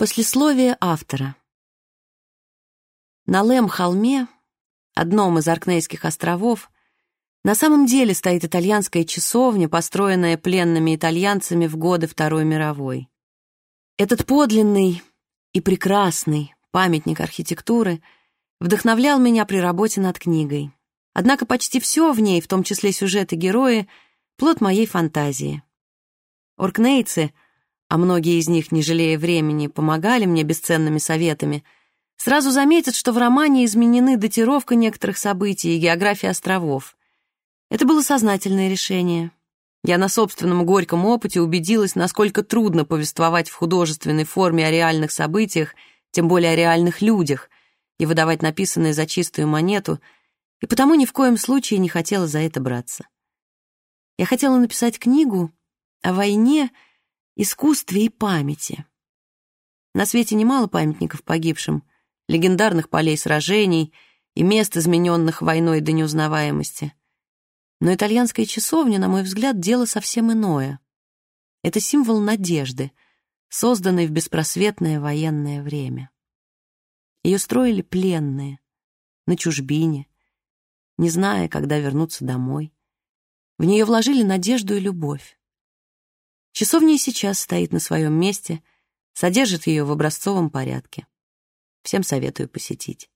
Послесловие автора. На Лэм-холме, одном из Аркнейских островов, на самом деле стоит итальянская часовня, построенная пленными итальянцами в годы Второй мировой. Этот подлинный и прекрасный памятник архитектуры вдохновлял меня при работе над книгой. Однако почти все в ней, в том числе сюжет и герои, плод моей фантазии. Оркнейцы — а многие из них, не жалея времени, помогали мне бесценными советами, сразу заметят, что в романе изменены датировка некоторых событий и география островов. Это было сознательное решение. Я на собственном горьком опыте убедилась, насколько трудно повествовать в художественной форме о реальных событиях, тем более о реальных людях, и выдавать написанное за чистую монету, и потому ни в коем случае не хотела за это браться. Я хотела написать книгу о войне — искусстве и памяти. На свете немало памятников погибшим, легендарных полей сражений и мест, измененных войной до неузнаваемости. Но итальянская часовня, на мой взгляд, дело совсем иное. Это символ надежды, созданный в беспросветное военное время. Ее строили пленные, на чужбине, не зная, когда вернуться домой. В нее вложили надежду и любовь. Часовня сейчас стоит на своем месте, содержит ее в образцовом порядке. Всем советую посетить.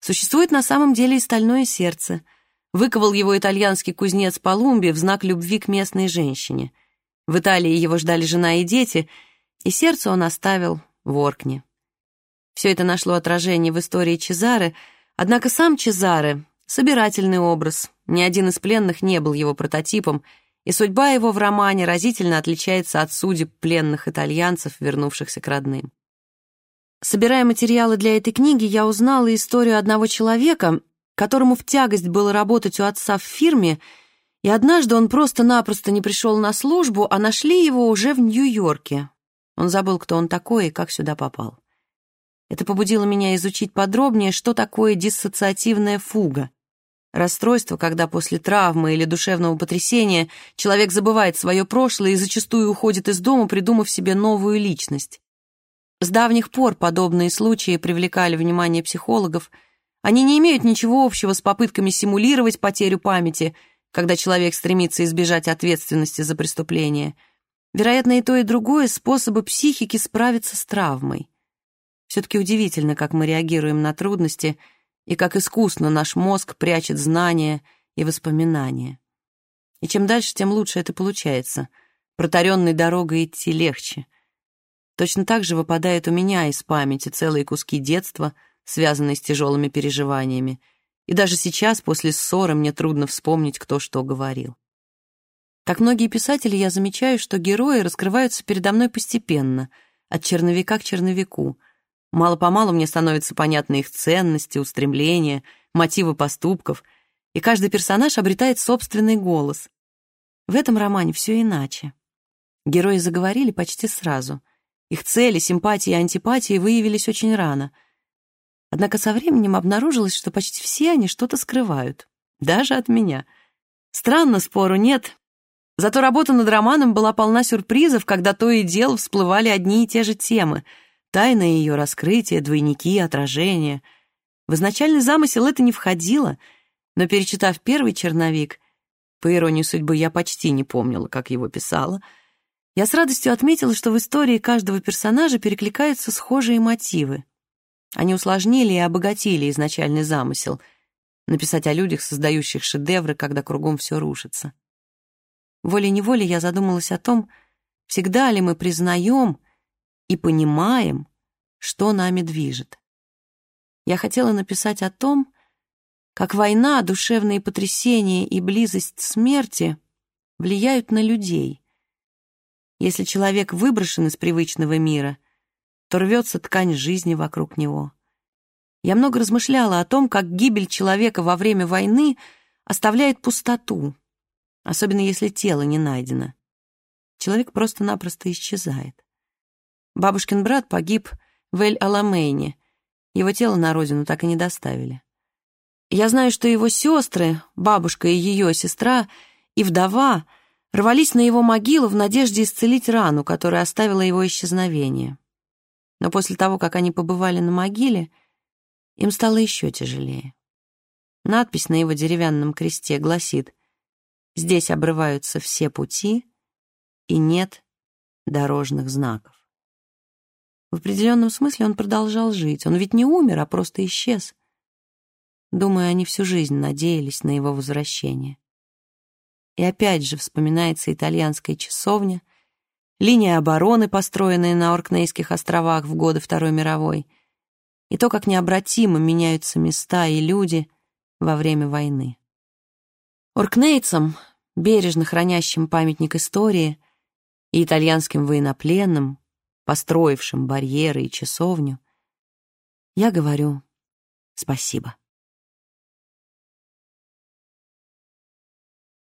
Существует на самом деле и стальное сердце. Выковал его итальянский кузнец Палумби в знак любви к местной женщине. В Италии его ждали жена и дети, и сердце он оставил в Оркне. Все это нашло отражение в истории Чезары, однако сам Чезаре — собирательный образ. Ни один из пленных не был его прототипом — и судьба его в романе разительно отличается от судеб пленных итальянцев, вернувшихся к родным. Собирая материалы для этой книги, я узнала историю одного человека, которому в тягость было работать у отца в фирме, и однажды он просто-напросто не пришел на службу, а нашли его уже в Нью-Йорке. Он забыл, кто он такой и как сюда попал. Это побудило меня изучить подробнее, что такое диссоциативная фуга. Расстройство, когда после травмы или душевного потрясения человек забывает свое прошлое и зачастую уходит из дома, придумав себе новую личность. С давних пор подобные случаи привлекали внимание психологов. Они не имеют ничего общего с попытками симулировать потерю памяти, когда человек стремится избежать ответственности за преступление. Вероятно, и то, и другое — способы психики справиться с травмой. Все-таки удивительно, как мы реагируем на трудности — и как искусно наш мозг прячет знания и воспоминания. И чем дальше, тем лучше это получается. Протаренной дорогой идти легче. Точно так же выпадают у меня из памяти целые куски детства, связанные с тяжелыми переживаниями. И даже сейчас, после ссоры, мне трудно вспомнить, кто что говорил. Как многие писатели, я замечаю, что герои раскрываются передо мной постепенно, от черновика к черновику — Мало-помалу мне становятся понятны их ценности, устремления, мотивы поступков, и каждый персонаж обретает собственный голос. В этом романе все иначе. Герои заговорили почти сразу. Их цели, симпатии и антипатии выявились очень рано. Однако со временем обнаружилось, что почти все они что-то скрывают. Даже от меня. Странно, спору нет. Зато работа над романом была полна сюрпризов, когда то и дело всплывали одни и те же темы — Тайна ее раскрытия, двойники, отражения. В изначальный замысел это не входило, но, перечитав первый черновик, по иронии судьбы я почти не помнила, как его писала, я с радостью отметила, что в истории каждого персонажа перекликаются схожие мотивы. Они усложнили и обогатили изначальный замысел — написать о людях, создающих шедевры, когда кругом все рушится. Волей-неволей я задумалась о том, всегда ли мы признаем и понимаем, что нами движет. Я хотела написать о том, как война, душевные потрясения и близость смерти влияют на людей. Если человек выброшен из привычного мира, то рвется ткань жизни вокруг него. Я много размышляла о том, как гибель человека во время войны оставляет пустоту, особенно если тело не найдено. Человек просто-напросто исчезает. Бабушкин брат погиб в Эль-Аламейне. Его тело на родину так и не доставили. Я знаю, что его сестры, бабушка и ее сестра, и вдова рвались на его могилу в надежде исцелить рану, которую оставило его исчезновение. Но после того, как они побывали на могиле, им стало еще тяжелее. Надпись на его деревянном кресте гласит «Здесь обрываются все пути и нет дорожных знаков». В определенном смысле он продолжал жить. Он ведь не умер, а просто исчез. Думаю, они всю жизнь надеялись на его возвращение. И опять же вспоминается итальянская часовня, линия обороны, построенная на Оркнейских островах в годы Второй мировой, и то, как необратимо меняются места и люди во время войны. Оркнейцам, бережно хранящим памятник истории, и итальянским военнопленным, построившим барьеры и часовню, я говорю спасибо.